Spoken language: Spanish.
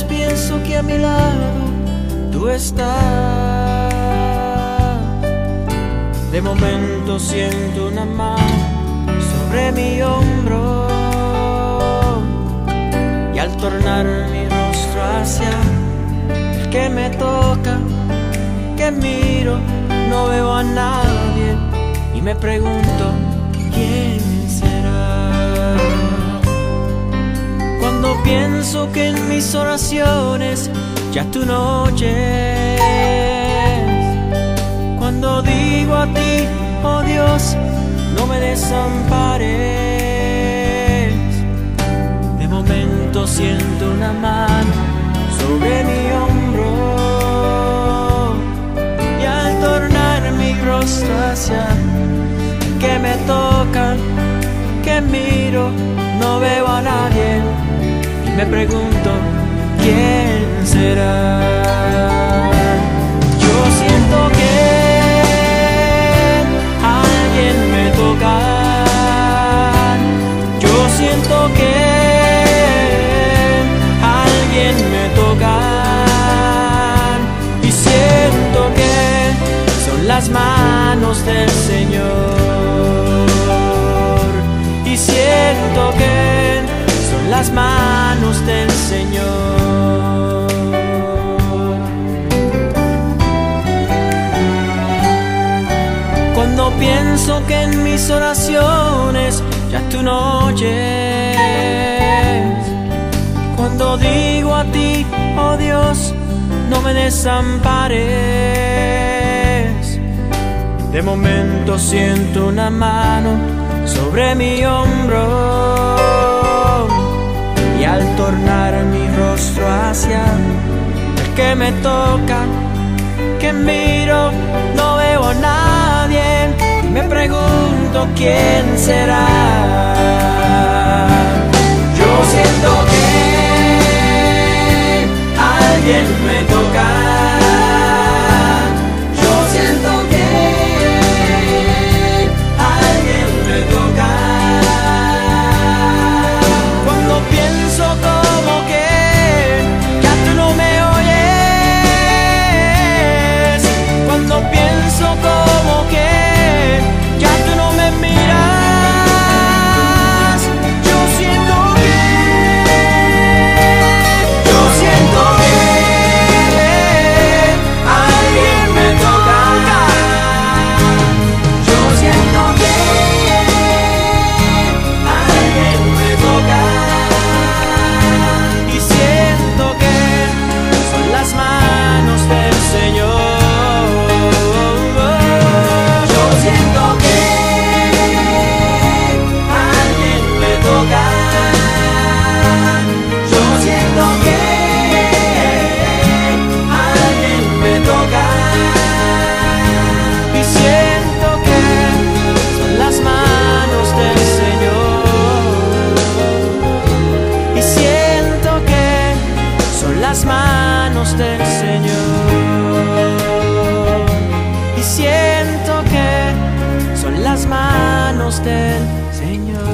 pienso que a mi lado tú estás. De momento siento una mano sobre mi hombro y al tornar mi rostro hacia el que me toca, que miro, no veo a nadie y me pregunto quién Cuando pienso que en mis oraciones ya tú no oyes. Cuando digo a ti, oh Dios, no me desampares. De momento siento una mano sobre mi hombro y al tornar mi rostro hacia que me toca, que miro, no veo a nadie me pregunto quién será. Yo siento que alguien me toca. Yo siento que alguien me toca. Y siento que son las manos pienso que en mis oraciones ya tú no oyes. Cuando digo a ti, oh Dios, no me desampares. De momento siento una mano sobre mi hombro y al tornar mi rostro hacia el que me toca, que miro, pregunto quién será. Yo siento que alguien me manos del Señor. Y siento que son las manos del Señor.